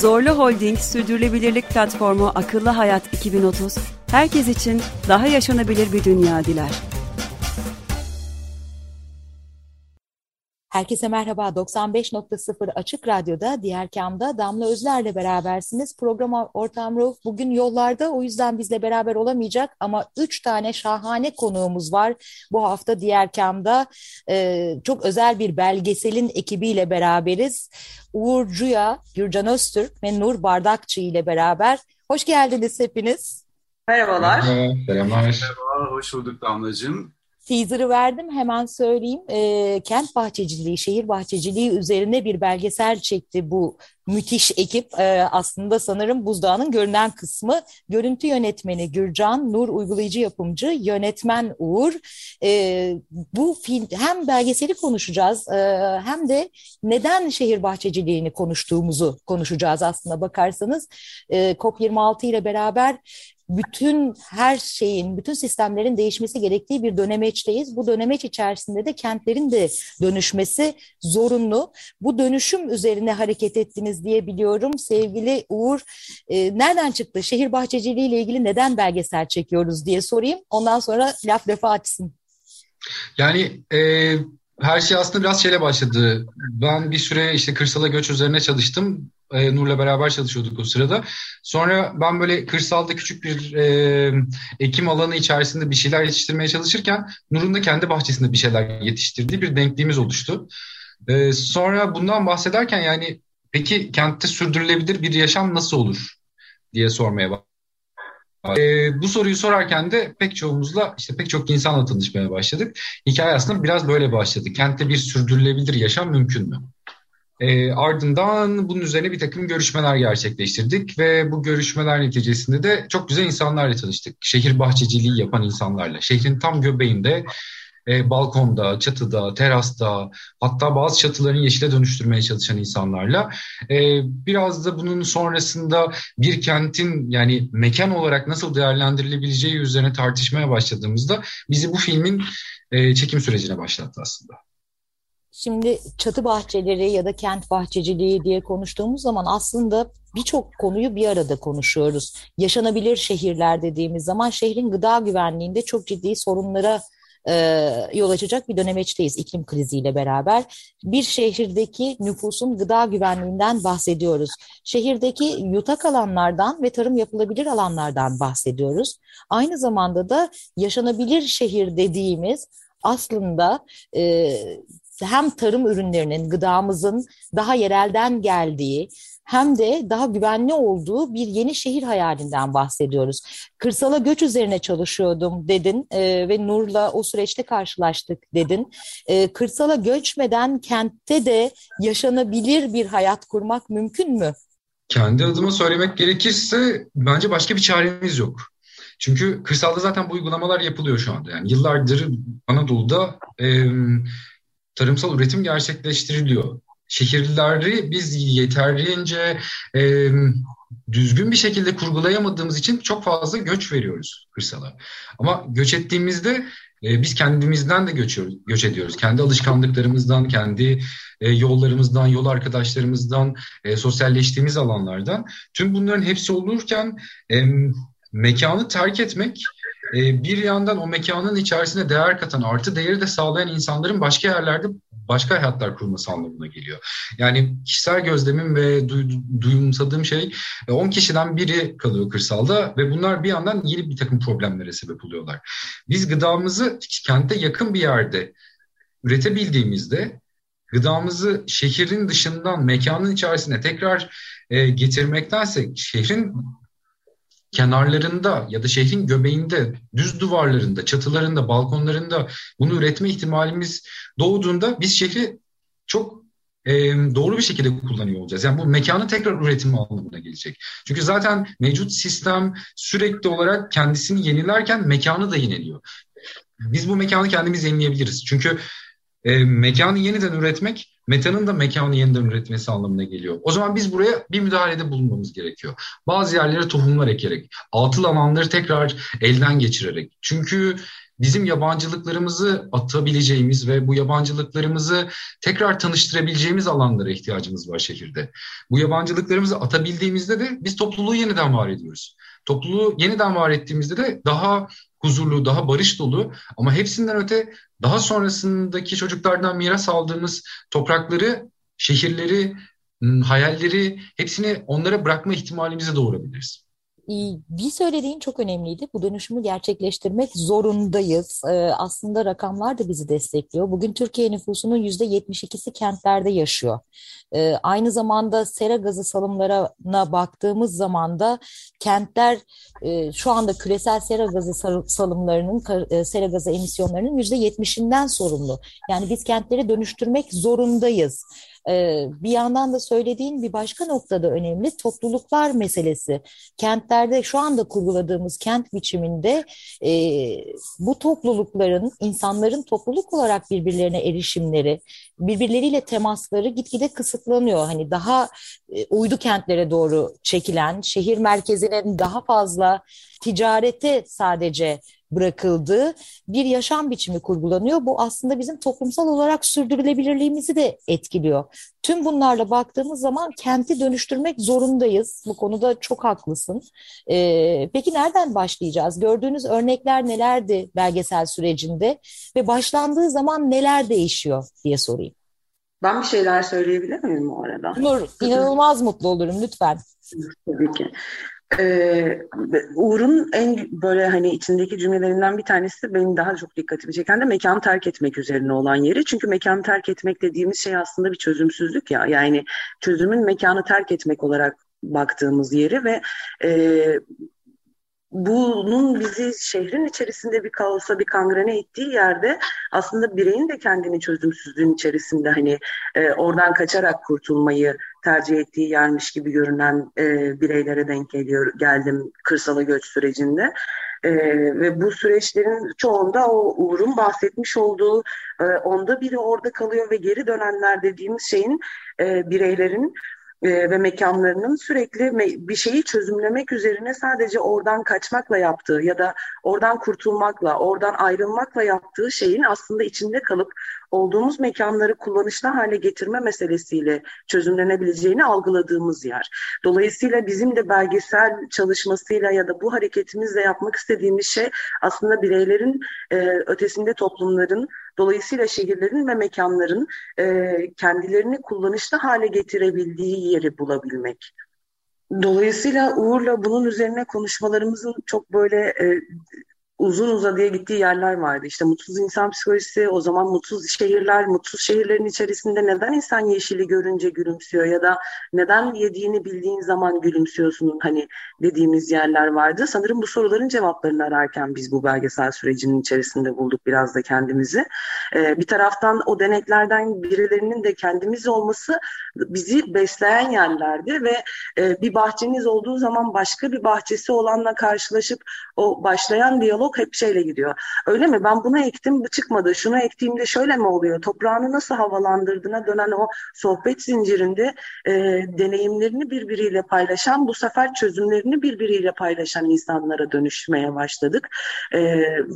Zorlu Holding Sürdürülebilirlik Platformu Akıllı Hayat 2030, herkes için daha yaşanabilir bir dünya diler. Herkese merhaba. 95.0 Açık Radyo'da, diğer kamda Damla Özler'le berabersiniz. Program ortağım Rauf bugün yollarda, o yüzden bizle beraber olamayacak ama üç tane şahane konuğumuz var. Bu hafta diğer kamda e, çok özel bir belgeselin ekibiyle beraberiz. Uğur Cuya, Gürcan Öztürk ve Nur Bardakçı ile beraber. Hoş geldiniz hepiniz. Merhabalar. Merhaba, selamlar. Merhaba, hoş bulduk Damlacığım. Teaser'ı verdim hemen söyleyeyim. E, kent bahçeciliği, şehir bahçeciliği üzerine bir belgesel çekti bu müthiş ekip. E, aslında sanırım buzdağının görünen kısmı. Görüntü yönetmeni Gürcan, Nur uygulayıcı yapımcı, yönetmen Uğur. E, bu film hem belgeseli konuşacağız e, hem de neden şehir bahçeciliğini konuştuğumuzu konuşacağız aslında bakarsanız. E, COP26 ile beraber bütün her şeyin, bütün sistemlerin değişmesi gerektiği bir dönemeçteyiz. Bu dönemeç içerisinde de kentlerin de dönüşmesi zorunlu. Bu dönüşüm üzerine hareket ettiniz diye biliyorum. Sevgili Uğur, e, nereden çıktı? Şehir bahçeciliği ile ilgili neden belgesel çekiyoruz diye sorayım. Ondan sonra laf lafa açsın. Yani e, her şey aslında biraz şeyle başladı. Ben bir süre işte kırsala göç üzerine çalıştım. E, Nur'la beraber çalışıyorduk o sırada. Sonra ben böyle kırsalda küçük bir e, ekim alanı içerisinde bir şeyler yetiştirmeye çalışırken Nur'un da kendi bahçesinde bir şeyler yetiştirdiği bir denkliğimiz oluştu. E, sonra bundan bahsederken yani peki kentte sürdürülebilir bir yaşam nasıl olur diye sormaya başladım. E, bu soruyu sorarken de pek çoğumuzla işte pek çok insanla tanışmaya başladık. Hikaye aslında biraz böyle başladı. Kentte bir sürdürülebilir yaşam mümkün mü? E, ardından bunun üzerine bir takım görüşmeler gerçekleştirdik ve bu görüşmeler neticesinde de çok güzel insanlarla tanıştık. Şehir bahçeciliği yapan insanlarla. Şehrin tam göbeğinde e, balkonda, çatıda, terasta hatta bazı çatıların yeşile dönüştürmeye çalışan insanlarla e, biraz da bunun sonrasında bir kentin yani mekan olarak nasıl değerlendirilebileceği üzerine tartışmaya başladığımızda bizi bu filmin e, çekim sürecine başlattı aslında. Şimdi çatı bahçeleri ya da kent bahçeciliği diye konuştuğumuz zaman aslında birçok konuyu bir arada konuşuyoruz. Yaşanabilir şehirler dediğimiz zaman şehrin gıda güvenliğinde çok ciddi sorunlara e, yol açacak bir dönemeçteyiz iklim kriziyle beraber. Bir şehirdeki nüfusun gıda güvenliğinden bahsediyoruz. Şehirdeki yutak alanlardan ve tarım yapılabilir alanlardan bahsediyoruz. Aynı zamanda da yaşanabilir şehir dediğimiz aslında e, hem tarım ürünlerinin, gıdamızın daha yerelden geldiği hem de daha güvenli olduğu bir yeni şehir hayalinden bahsediyoruz. Kırsala göç üzerine çalışıyordum dedin e, ve Nur'la o süreçte karşılaştık dedin. E, kırsala göçmeden kentte de yaşanabilir bir hayat kurmak mümkün mü? Kendi adıma söylemek gerekirse bence başka bir çaremiz yok. Çünkü kırsalda zaten bu uygulamalar yapılıyor şu anda. Yani yıllardır Anadolu'da e, tarımsal üretim gerçekleştiriliyor. Şehirleri biz yeterince e, düzgün bir şekilde kurgulayamadığımız için çok fazla göç veriyoruz kırsala. Ama göç ettiğimizde e, biz kendimizden de göçüyoruz, göç ediyoruz. Kendi alışkanlıklarımızdan, kendi e, yollarımızdan, yol arkadaşlarımızdan, e, sosyalleştiğimiz alanlardan. Tüm bunların hepsi olurken e, mekanı terk etmek e, bir yandan o mekanın içerisine değer katan, artı değeri de sağlayan insanların başka yerlerde başka hayatlar kurması anlamına geliyor. Yani kişisel gözlemim ve duyumsadığım şey 10 e, kişiden biri kalıyor kırsalda ve bunlar bir yandan yeni bir takım problemlere sebep oluyorlar. Biz gıdamızı kente yakın bir yerde üretebildiğimizde gıdamızı şehrin dışından mekanın içerisine tekrar e, getirmektense şehrin kenarlarında ya da şehrin göbeğinde, düz duvarlarında, çatılarında, balkonlarında bunu üretme ihtimalimiz doğduğunda biz şehri çok e, doğru bir şekilde kullanıyor olacağız. Yani bu mekanı tekrar üretimi anlamına gelecek. Çünkü zaten mevcut sistem sürekli olarak kendisini yenilerken mekanı da yeniliyor. Biz bu mekanı kendimiz yenileyebiliriz. Çünkü e, mekanı yeniden üretmek metanın da mekanı yeniden üretmesi anlamına geliyor. O zaman biz buraya bir müdahalede bulunmamız gerekiyor. Bazı yerlere tohumlar ekerek, atıl alanları tekrar elden geçirerek. Çünkü bizim yabancılıklarımızı atabileceğimiz ve bu yabancılıklarımızı tekrar tanıştırabileceğimiz alanlara ihtiyacımız var şehirde. Bu yabancılıklarımızı atabildiğimizde de biz topluluğu yeniden var ediyoruz. Topluluğu yeniden var ettiğimizde de daha huzurlu, daha barış dolu ama hepsinden öte daha sonrasındaki çocuklardan miras aldığımız toprakları, şehirleri, hayalleri hepsini onlara bırakma ihtimalimizi doğurabiliriz. Ee, bir söylediğin çok önemliydi. Bu dönüşümü gerçekleştirmek zorundayız. Ee, aslında rakamlar da bizi destekliyor. Bugün Türkiye nüfusunun yüzde 72'si kentlerde yaşıyor. Ee, aynı zamanda sera gazı salımlarına baktığımız zaman da kentler e, şu anda küresel sera gazı salımlarının, e, sera gazı emisyonlarının yüzde 70'inden sorumlu. Yani biz kentleri dönüştürmek zorundayız. Ee, bir yandan da söylediğin bir başka noktada önemli topluluklar meselesi. Kentlerde şu anda kurguladığımız kent biçiminde e, bu toplulukların, insanların topluluk olarak birbirlerine erişimleri, birbirleriyle temasları gitgide kısıtlanıyor. Hani daha e, uydu kentlere doğru çekilen, şehir merkezinin daha fazla ticarete sadece bırakıldığı bir yaşam biçimi kurgulanıyor. Bu aslında bizim toplumsal olarak sürdürülebilirliğimizi de etkiliyor. Tüm bunlarla baktığımız zaman kenti dönüştürmek zorundayız. Bu konuda çok haklısın. Ee, peki nereden başlayacağız? Gördüğünüz örnekler nelerdi belgesel sürecinde ve başlandığı zaman neler değişiyor diye sorayım. Ben bir şeyler söyleyebilir miyim o arada? Nur, inanılmaz mutlu olurum lütfen. Tabii ki. Ee, Uğur'un en böyle hani içindeki cümlelerinden bir tanesi benim daha çok dikkatimi çeken de mekan terk etmek üzerine olan yeri. Çünkü mekan terk etmek dediğimiz şey aslında bir çözümsüzlük ya. Yani çözümün mekanı terk etmek olarak baktığımız yeri ve e, bunun bizi şehrin içerisinde bir kaosa, bir kangrene ittiği yerde aslında bireyin de kendini çözümsüzlüğün içerisinde hani e, oradan kaçarak kurtulmayı tercih ettiği yermiş gibi görünen e, bireylere denk geliyor geldim kırsala göç sürecinde. E, ve bu süreçlerin çoğunda o Uğur'un bahsetmiş olduğu e, onda biri orada kalıyor ve geri dönenler dediğimiz şeyin e, bireylerin e, ve mekanlarının sürekli bir şeyi çözümlemek üzerine sadece oradan kaçmakla yaptığı ya da oradan kurtulmakla, oradan ayrılmakla yaptığı şeyin aslında içinde kalıp olduğumuz mekanları kullanışlı hale getirme meselesiyle çözümlenebileceğini algıladığımız yer. Dolayısıyla bizim de belgesel çalışmasıyla ya da bu hareketimizle yapmak istediğimiz şey aslında bireylerin e, ötesinde toplumların Dolayısıyla şehirlerin ve mekanların e, kendilerini kullanışlı hale getirebildiği yeri bulabilmek. Dolayısıyla Uğur'la bunun üzerine konuşmalarımızın çok böyle e, uzun uzadıya gittiği yerler vardı. İşte mutsuz insan psikolojisi, o zaman mutsuz şehirler, mutsuz şehirlerin içerisinde neden insan yeşili görünce gülümsüyor ya da neden yediğini bildiğin zaman gülümsüyorsun hani dediğimiz yerler vardı. Sanırım bu soruların cevaplarını ararken biz bu belgesel sürecinin içerisinde bulduk biraz da kendimizi. Ee, bir taraftan o deneklerden birilerinin de kendimiz olması bizi besleyen yerlerdi ve e, bir bahçeniz olduğu zaman başka bir bahçesi olanla karşılaşıp o başlayan diyalog çok hep şeyle gidiyor. Öyle mi? Ben bunu ektim, bu çıkmadı. Şunu ektiğimde şöyle mi oluyor? Toprağını nasıl havalandırdığına dönen o sohbet zincirinde e, deneyimlerini birbiriyle paylaşan, bu sefer çözümlerini birbiriyle paylaşan insanlara dönüşmeye başladık. E,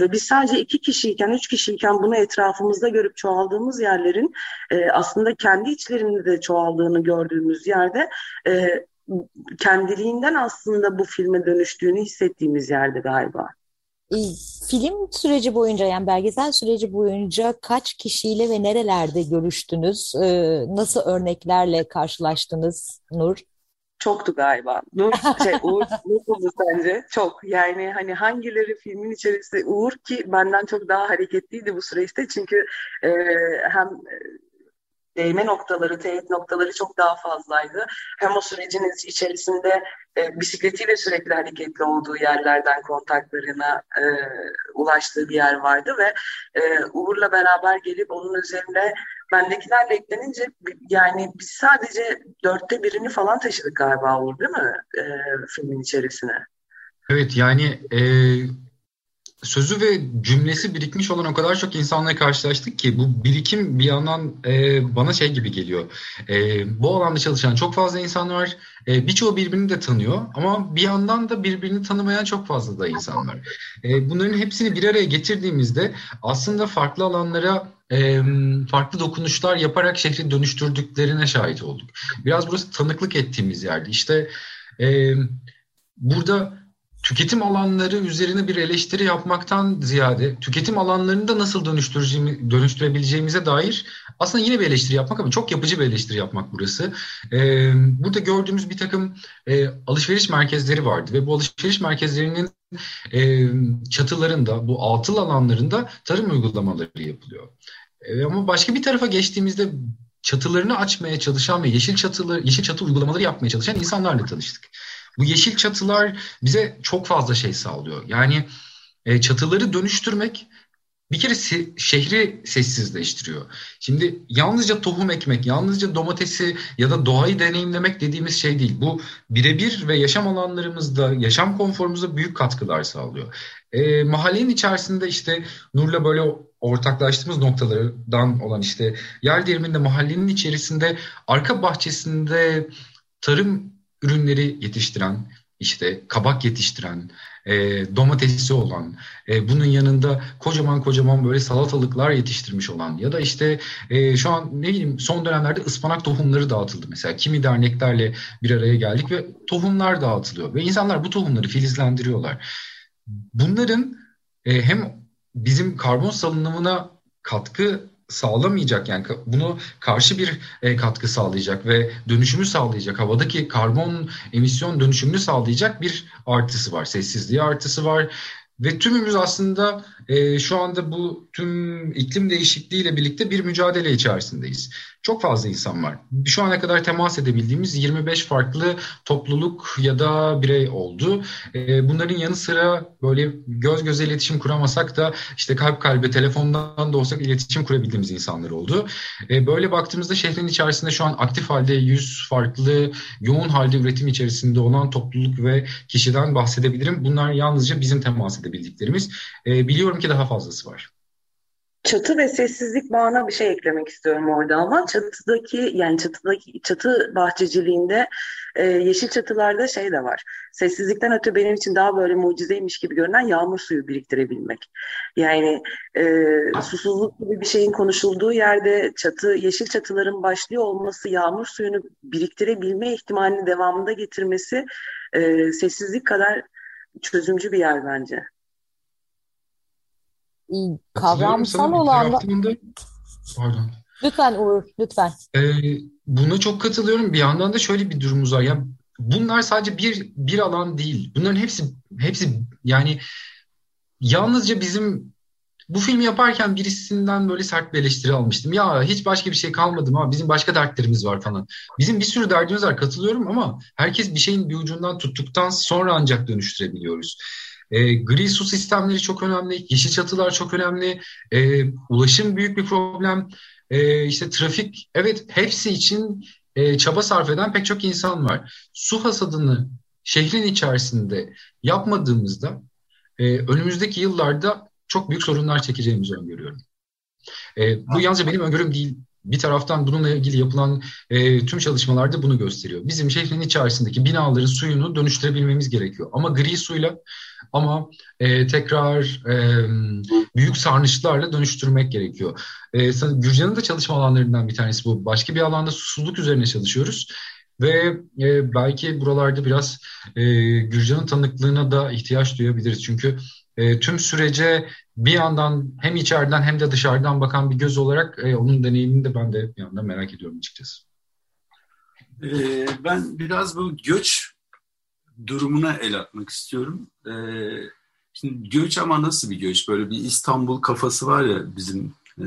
ve biz sadece iki kişiyken, üç kişiyken bunu etrafımızda görüp çoğaldığımız yerlerin e, aslında kendi içlerinde de çoğaldığını gördüğümüz yerde e, kendiliğinden aslında bu filme dönüştüğünü hissettiğimiz yerde galiba. E, film süreci boyunca yani belgesel süreci boyunca kaç kişiyle ve nerelerde görüştünüz? E, nasıl örneklerle karşılaştınız Nur? Çoktu galiba. Nur, şey, Uğur nasıldı sence? Çok. Yani hani hangileri filmin içerisinde Uğur ki benden çok daha hareketliydi bu süreçte. Çünkü e, hem değme noktaları, teyit noktaları çok daha fazlaydı. Hem o sürecin içerisinde e, bisikletiyle sürekli hareketli olduğu yerlerden kontaklarına e, ulaştığı bir yer vardı ve e, Uğur'la beraber gelip onun üzerine bendekilerle eklenince yani biz sadece dörtte birini falan taşıdık galiba Uğur değil mi e, filmin içerisine? Evet yani e, sözü ve cümlesi birikmiş olan o kadar çok insanla karşılaştık ki bu birikim bir yandan e, bana şey gibi geliyor. E, bu alanda çalışan çok fazla insan var. E, birçoğu birbirini de tanıyor ama bir yandan da birbirini tanımayan çok fazla da insan var. E, bunların hepsini bir araya getirdiğimizde aslında farklı alanlara e, farklı dokunuşlar yaparak şehri dönüştürdüklerine şahit olduk. Biraz burası tanıklık ettiğimiz yerde. İşte e, burada tüketim alanları üzerine bir eleştiri yapmaktan ziyade tüketim alanlarını da nasıl dönüştürebileceğimize dair aslında yine bir eleştiri yapmak ama çok yapıcı bir eleştiri yapmak burası. Ee, burada gördüğümüz bir takım e, alışveriş merkezleri vardı ve bu alışveriş merkezlerinin e, çatılarında, bu altıl alanlarında tarım uygulamaları yapılıyor. E, ama başka bir tarafa geçtiğimizde çatılarını açmaya çalışan ve yeşil çatıları, yeşil çatı uygulamaları yapmaya çalışan insanlarla tanıştık. Bu yeşil çatılar bize çok fazla şey sağlıyor. Yani e, çatıları dönüştürmek bir kere se- şehri sessizleştiriyor. Şimdi yalnızca tohum ekmek, yalnızca domatesi ya da doğayı deneyimlemek dediğimiz şey değil. Bu birebir ve yaşam alanlarımızda, yaşam konforumuza büyük katkılar sağlıyor. E, mahallenin içerisinde işte Nur'la böyle ortaklaştığımız noktalardan olan işte yer değirminde mahallenin içerisinde arka bahçesinde tarım ürünleri yetiştiren, işte kabak yetiştiren, e, domatesi olan, e, bunun yanında kocaman kocaman böyle salatalıklar yetiştirmiş olan ya da işte e, şu an ne bileyim son dönemlerde ıspanak tohumları dağıtıldı mesela. Kimi derneklerle bir araya geldik ve tohumlar dağıtılıyor ve insanlar bu tohumları filizlendiriyorlar. Bunların e, hem bizim karbon salınımına katkı sağlamayacak yani bunu karşı bir e, katkı sağlayacak ve dönüşümü sağlayacak havadaki karbon emisyon dönüşümünü sağlayacak bir artısı var sessizliği artısı var ve tümümüz aslında e, şu anda bu tüm iklim değişikliğiyle birlikte bir mücadele içerisindeyiz. Çok fazla insan var. Şu ana kadar temas edebildiğimiz 25 farklı topluluk ya da birey oldu. E, bunların yanı sıra böyle göz göze iletişim kuramasak da işte kalp kalbe telefondan da olsak iletişim kurabildiğimiz insanlar oldu. E, böyle baktığımızda şehrin içerisinde şu an aktif halde 100 farklı yoğun halde üretim içerisinde olan topluluk ve kişiden bahsedebilirim. Bunlar yalnızca bizim temas edebildiklerimiz. E, biliyorum ki daha fazlası var. Çatı ve sessizlik bağına bir şey eklemek istiyorum orada ama çatıdaki yani çatıdaki çatı bahçeciliğinde e, yeşil çatılarda şey de var. Sessizlikten öte benim için daha böyle mucizeymiş gibi görünen yağmur suyu biriktirebilmek. Yani e, susuzluk gibi bir şeyin konuşulduğu yerde çatı yeşil çatıların başlıyor olması yağmur suyunu biriktirebilme ihtimalini devamında getirmesi e, sessizlik kadar çözümcü bir yer bence kavramsal olan da... Pardon. Lütfen Uğur, lütfen. Ee, buna çok katılıyorum. Bir yandan da şöyle bir durumumuz var. Ya bunlar sadece bir bir alan değil. Bunların hepsi hepsi yani yalnızca bizim bu filmi yaparken birisinden böyle sert bir eleştiri almıştım. Ya hiç başka bir şey kalmadı ama bizim başka dertlerimiz var falan. Bizim bir sürü derdimiz var katılıyorum ama herkes bir şeyin bir ucundan tuttuktan sonra ancak dönüştürebiliyoruz. E, gri su sistemleri çok önemli, yeşil çatılar çok önemli, e, ulaşım büyük bir problem, e, işte trafik, evet hepsi için e, çaba sarf eden pek çok insan var. Su hasadını şehrin içerisinde yapmadığımızda e, önümüzdeki yıllarda çok büyük sorunlar çekeceğimizi öngörüyorum. E, bu yalnızca benim öngörüm değil. Bir taraftan bununla ilgili yapılan e, tüm çalışmalarda bunu gösteriyor. Bizim şehrin içerisindeki binaların suyunu dönüştürebilmemiz gerekiyor. Ama gri suyla ama e, tekrar e, büyük sarnıçlarla dönüştürmek gerekiyor. E, Gürcan'ın da çalışma alanlarından bir tanesi bu. Başka bir alanda susuzluk üzerine çalışıyoruz. Ve e, belki buralarda biraz e, Gürcan'ın tanıklığına da ihtiyaç duyabiliriz. Çünkü e, tüm sürece bir yandan hem içeriden hem de dışarıdan bakan bir göz olarak e, onun deneyimini de ben de bir yandan merak ediyorum açıkçası. Ee, ben biraz bu göç durumuna el atmak istiyorum. Ee, şimdi göç ama nasıl bir göç? Böyle bir İstanbul kafası var ya bizim e,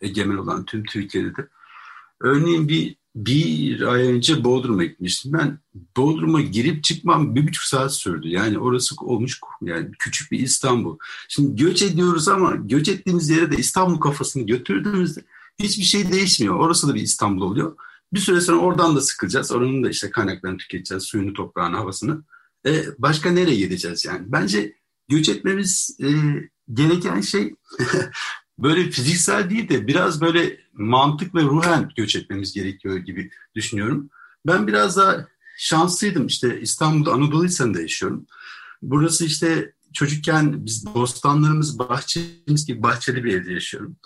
egemen olan tüm Türkiye'de de. Örneğin bir bir ay önce Bodrum'a gitmiştim. Ben Bodrum'a girip çıkmam bir buçuk saat sürdü. Yani orası olmuş yani küçük bir İstanbul. Şimdi göç ediyoruz ama göç ettiğimiz yere de İstanbul kafasını götürdüğümüzde hiçbir şey değişmiyor. Orası da bir İstanbul oluyor. Bir süre sonra oradan da sıkılacağız. Oranın da işte kaynaklarını tüketeceğiz. Suyunu, toprağını, havasını. E, başka nereye gideceğiz yani? Bence göç etmemiz e, gereken şey böyle fiziksel değil de biraz böyle mantık ve ruhen göç etmemiz gerekiyor gibi düşünüyorum. Ben biraz daha şanslıydım. İşte İstanbul'da Anadolu Hisarı'nda yaşıyorum. Burası işte çocukken biz bostanlarımız, bahçemiz gibi bahçeli bir evde yaşıyorum.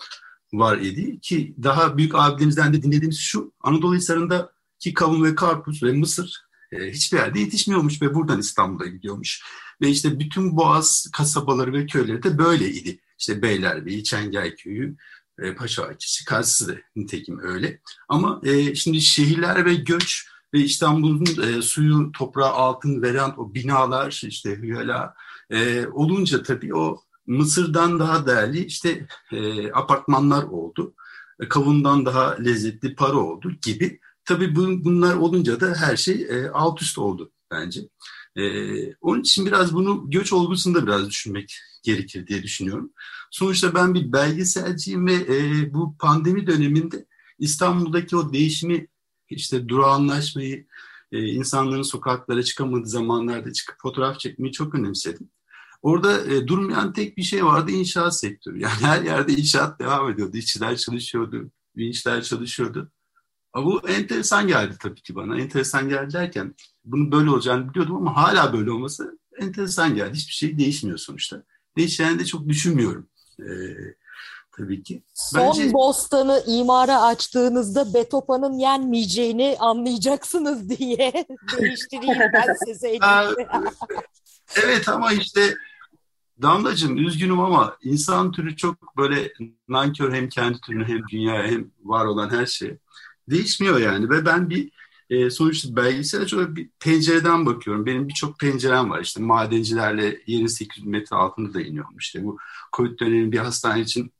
Var idi ki daha büyük abilerimizden de dinlediğimiz şu Anadolu Hisarı'nda ki kavun ve karpuz ve mısır e, hiçbir yerde yetişmiyormuş ve buradan İstanbul'a gidiyormuş. Ve işte bütün Boğaz kasabaları ve köyleri de böyleydi. İşte Beylerbeyi, Çengelköy'ü, e, Paşa Akisi, Kars'ı da nitekim öyle. Ama e, şimdi şehirler ve göç ve İstanbul'un e, suyu, toprağı altın veren o binalar, işte hüyela e, olunca tabii o Mısır'dan daha değerli işte apartmanlar oldu. Kavundan daha lezzetli para oldu gibi. Tabii bu, bunlar olunca da her şey alt üst oldu bence. E, onun için biraz bunu göç olgusunda biraz düşünmek gerekir diye düşünüyorum. Sonuçta ben bir belgeselciyim ve e, bu pandemi döneminde İstanbul'daki o değişimi işte durağanlaşmayı, e, insanların sokaklara çıkamadığı zamanlarda çıkıp fotoğraf çekmeyi çok önemsedim. Orada e, durmayan tek bir şey vardı inşaat sektörü. Yani her yerde inşaat devam ediyordu. İşçiler çalışıyordu, vinçler çalışıyordu. Bu enteresan geldi tabii ki bana. Enteresan geldi derken bunun böyle olacağını biliyordum ama hala böyle olması enteresan geldi. Hiçbir şey değişmiyor sonuçta. Değişeceğini de çok düşünmüyorum. Ee, tabii ki. Son Bence... bostanı imara açtığınızda Betopa'nın yenmeyeceğini anlayacaksınız diye değiştireyim ben size. evet ama işte Damlacığım üzgünüm ama insan türü çok böyle nankör hem kendi türünü hem dünya hem var olan her şey değişmiyor yani ve ben bir e, sonuçta belgesel şöyle bir pencereden bakıyorum. Benim birçok pencerem var işte madencilerle yeni 800 metre altında da iniyorum. İşte bu COVID dönemi bir hastane için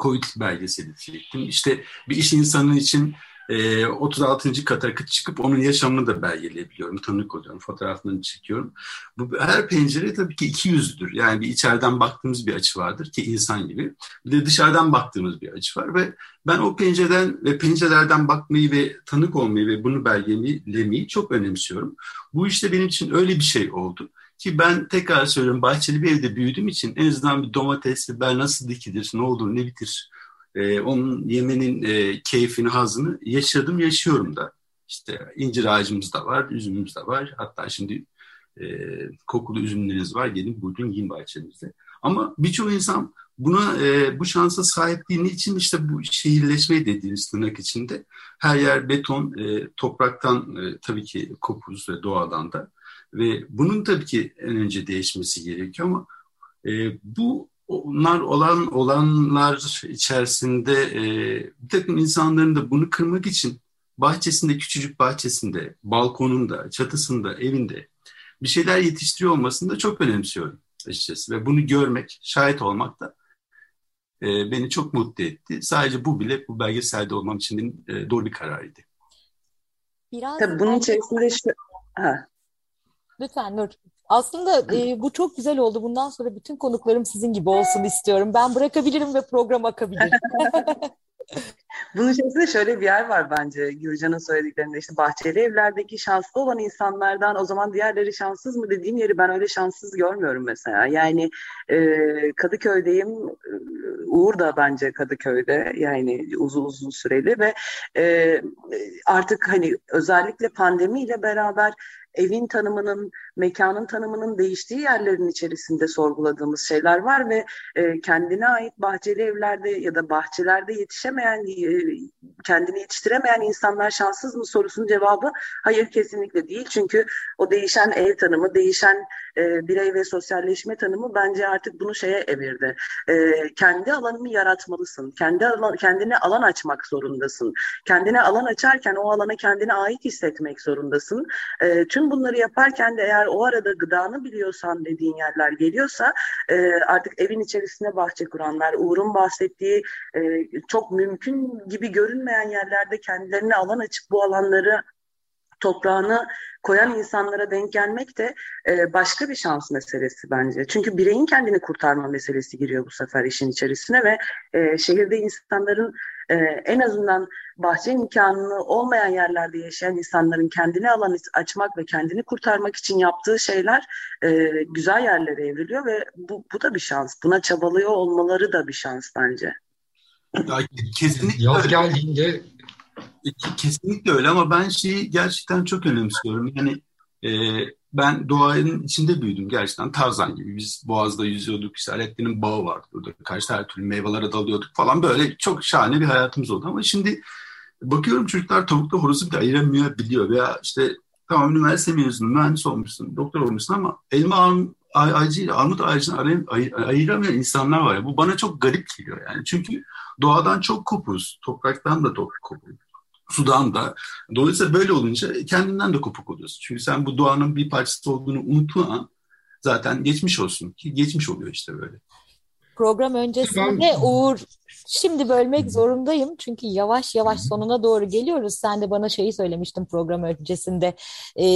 COVID belgeseli çektim. İşte bir iş insanı için e, 36. kata çıkıp onun yaşamını da belgeleyebiliyorum. Tanık oluyorum, fotoğraflarını çekiyorum. Bu, her pencere tabii ki iki yüzlüdür. Yani bir içeriden baktığımız bir açı vardır ki insan gibi. Bir de dışarıdan baktığımız bir açı var ve ben o pencereden ve pencerelerden bakmayı ve tanık olmayı ve bunu belgelemeyi çok önemsiyorum. Bu işte benim için öyle bir şey oldu. Ki ben tekrar söylüyorum bahçeli bir evde büyüdüğüm için en azından bir domates, biber nasıl dikilir, ne olur, ne bitir e, onun yemenin e, keyfini, hazını yaşadım, yaşıyorum da. İşte incir ağacımız da var, üzümümüz de var. Hatta şimdi e, kokulu üzümleriniz var. Gelin buyurun yiyin bahçemizde. Ama birçok insan buna e, bu şansa sahip değil. Niçin? işte bu şehirleşme dediğimiz tırnak içinde her yer beton, e, topraktan e, tabii ki kopuz ve doğadan da. Ve bunun tabii ki en önce değişmesi gerekiyor ama e, bu onlar olan olanlar içerisinde e, bir takım insanların da bunu kırmak için bahçesinde, küçücük bahçesinde, balkonunda, çatısında, evinde bir şeyler yetiştiriyor olmasını da çok önemsiyorum açıkçası. Ve bunu görmek, şahit olmak da e, beni çok mutlu etti. Sadece bu bile bu belgeselde olmam için e, doğru bir kararıydı. Biraz Tabii bunun içerisinde şu... Ha. Lütfen Nur. Aslında e, bu çok güzel oldu. Bundan sonra bütün konuklarım sizin gibi olsun istiyorum. Ben bırakabilirim ve program akabilir. Bunun içerisinde şöyle bir yer var bence Gürcan'ın söylediklerinde işte bahçeli evlerdeki şanslı olan insanlardan o zaman diğerleri şanssız mı dediğim yeri ben öyle şanssız görmüyorum mesela. Yani e, Kadıköy'deyim Uğur da bence Kadıköy'de yani uzun uzun süreli ve e, artık hani özellikle pandemiyle beraber evin tanımının, mekanın tanımının değiştiği yerlerin içerisinde sorguladığımız şeyler var ve e, kendine ait bahçeli evlerde ya da bahçelerde yetişemeyen, e, kendini yetiştiremeyen insanlar şanssız mı sorusunun cevabı hayır kesinlikle değil. Çünkü o değişen ev tanımı, değişen e, birey ve sosyalleşme tanımı bence artık bunu şeye evirdi. E, kendi alanını yaratmalısın. Kendi alan, kendine alan açmak zorundasın. Kendine alan açarken o alana kendine ait hissetmek zorundasın. E, tüm bunları yaparken de eğer o arada gıdanı biliyorsan dediğin yerler geliyorsa e, artık evin içerisine bahçe kuranlar, Uğur'un bahsettiği e, çok mümkün gibi görünmeyen yerlerde kendilerine alan açıp bu alanları toprağını koyan insanlara denk gelmek de e, başka bir şans meselesi bence. Çünkü bireyin kendini kurtarma meselesi giriyor bu sefer işin içerisine ve e, şehirde insanların e, en azından bahçe imkanı olmayan yerlerde yaşayan insanların kendine alan açmak ve kendini kurtarmak için yaptığı şeyler e, güzel yerlere evriliyor ve bu, bu da bir şans. Buna çabalıyor olmaları da bir şans bence. Ya, kesinlikle Yaz geldiğinde kesinlikle öyle ama ben şeyi gerçekten çok önemsiyorum. Yani e, ben doğanın içinde büyüdüm gerçekten. Tarzan gibi. Biz Boğaz'da yüzüyorduk. İşte Alaaddin'in bağı vardı burada. Karşı her türlü meyvelere dalıyorduk falan. Böyle çok şahane bir hayatımız oldu. Ama şimdi bakıyorum çocuklar tavukla horozu bile ayıramıyor biliyor. Veya işte tamam üniversite mezunu, mühendis olmuşsun, doktor olmuşsun ama elma arm, ağacıyla armut ağacını ayır, ayır, ayıramayan insanlar var ya. Bu bana çok garip geliyor yani. Çünkü doğadan çok kopuz. Topraktan da çok kopuz. Sudan da. Dolayısıyla böyle olunca kendinden de kopuk oluyorsun. Çünkü sen bu doğanın bir parçası olduğunu unuttuğun an zaten geçmiş olsun. Ki geçmiş oluyor işte böyle. Program öncesinde Uğur şimdi bölmek zorundayım çünkü yavaş yavaş sonuna doğru geliyoruz. Sen de bana şeyi söylemiştin program öncesinde e,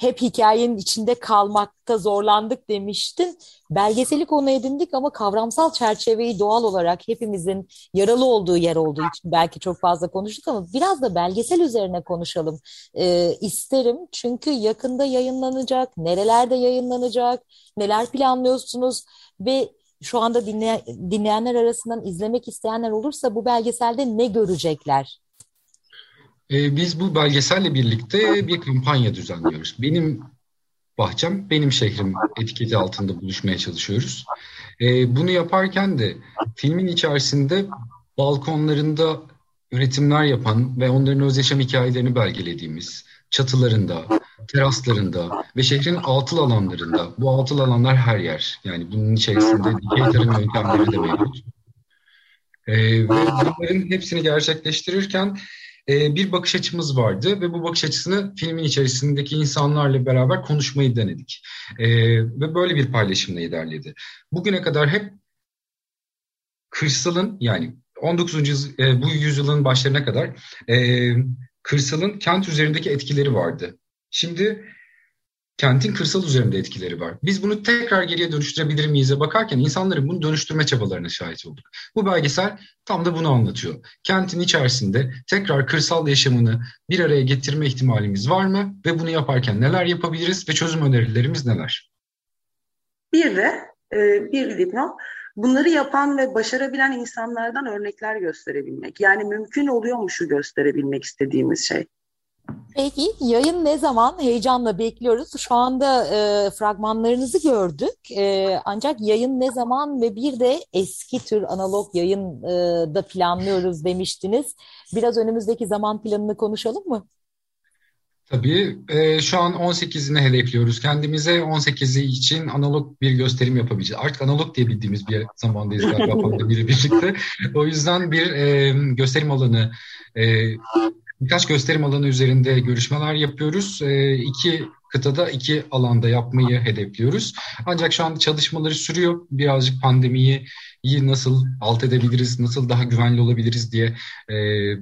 hep hikayenin içinde kalmakta zorlandık demiştin. Belgeseli konu edindik ama kavramsal çerçeveyi doğal olarak hepimizin yaralı olduğu yer olduğu için belki çok fazla konuştuk ama biraz da belgesel üzerine konuşalım e, isterim. Çünkü yakında yayınlanacak, nerelerde yayınlanacak, neler planlıyorsunuz ve şu anda dinle, dinleyenler arasından izlemek isteyenler olursa bu belgeselde ne görecekler? Ee, biz bu belgeselle birlikte bir kampanya düzenliyoruz. Benim bahçem, benim şehrim etiketi altında buluşmaya çalışıyoruz. Ee, bunu yaparken de filmin içerisinde balkonlarında üretimler yapan ve onların öz yaşam hikayelerini belgelediğimiz, çatılarında, teraslarında ve şehrin altıl alanlarında, bu altıl alanlar her yer. Yani bunun içerisinde dikey tarım yöntemleri de mevcut. Ee, ve bunların hepsini gerçekleştirirken e, bir bakış açımız vardı ve bu bakış açısını filmin içerisindeki insanlarla beraber konuşmayı denedik. E, ve böyle bir paylaşımla ilerledi. Bugüne kadar hep kırsalın yani 19. Yüz, e, bu yüzyılın başlarına kadar e, kırsalın kent üzerindeki etkileri vardı. Şimdi kentin kırsal üzerinde etkileri var. Biz bunu tekrar geriye dönüştürebilir miyiz'e bakarken insanların bunu dönüştürme çabalarına şahit olduk. Bu belgesel tam da bunu anlatıyor. Kentin içerisinde tekrar kırsal yaşamını bir araya getirme ihtimalimiz var mı? Ve bunu yaparken neler yapabiliriz ve çözüm önerilerimiz neler? Bir de e, bir dipnot bunları yapan ve başarabilen insanlardan örnekler gösterebilmek. Yani mümkün oluyormuşu gösterebilmek istediğimiz şey. Peki yayın ne zaman? Heyecanla bekliyoruz. Şu anda e, fragmanlarınızı gördük. E, ancak yayın ne zaman ve bir de eski tür analog yayın e, da planlıyoruz demiştiniz. Biraz önümüzdeki zaman planını konuşalım mı? Tabii. E, şu an 18'ini hedefliyoruz kendimize. 18'i için analog bir gösterim yapabileceğiz. Artık analog diye bildiğimiz bir zamandayız galiba pandemiyle birlikte. O yüzden bir e, gösterim alanı e, birkaç gösterim alanı üzerinde görüşmeler yapıyoruz. E, iki kıtada iki alanda yapmayı hedefliyoruz. Ancak şu an çalışmaları sürüyor. Birazcık pandemiyi iyi nasıl alt edebiliriz, nasıl daha güvenli olabiliriz diye e,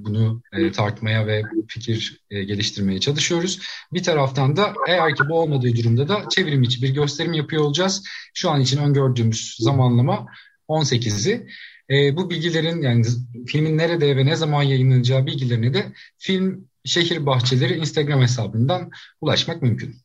bunu e, tartmaya ve fikir e, geliştirmeye çalışıyoruz. Bir taraftan da eğer ki bu olmadığı durumda da çevrim içi bir gösterim yapıyor olacağız. Şu an için öngördüğümüz zamanlama 18'i. E, bu bilgilerin yani filmin nerede ve ne zaman yayınlanacağı bilgilerine de film Şehir Bahçeleri Instagram hesabından ulaşmak mümkün.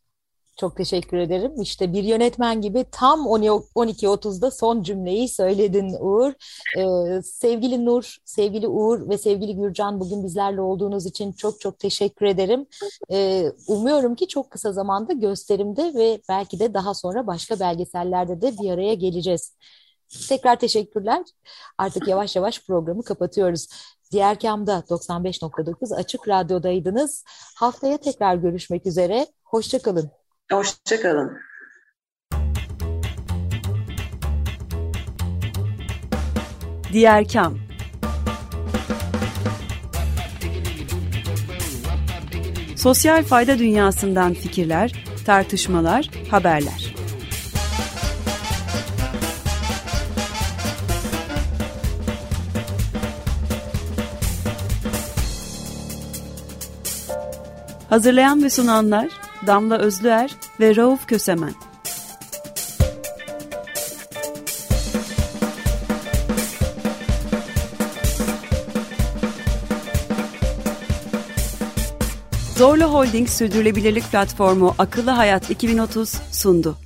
Çok teşekkür ederim. İşte bir yönetmen gibi tam 12.30'da son cümleyi söyledin Uğur. Ee, sevgili Nur, sevgili Uğur ve sevgili Gürcan bugün bizlerle olduğunuz için çok çok teşekkür ederim. Ee, umuyorum ki çok kısa zamanda gösterimde ve belki de daha sonra başka belgesellerde de bir araya geleceğiz. Tekrar teşekkürler. Artık yavaş yavaş programı kapatıyoruz. Diğer kamda 95.9 Açık Radyo'daydınız. Haftaya tekrar görüşmek üzere. Hoşçakalın. Hoşçakalın. Diğer Kam Sosyal fayda dünyasından fikirler, tartışmalar, haberler. Hazırlayan ve sunanlar Damla Özlüer ve Rauf Kösemen. Zorlu Holding Sürdürülebilirlik Platformu Akıllı Hayat 2030 sundu.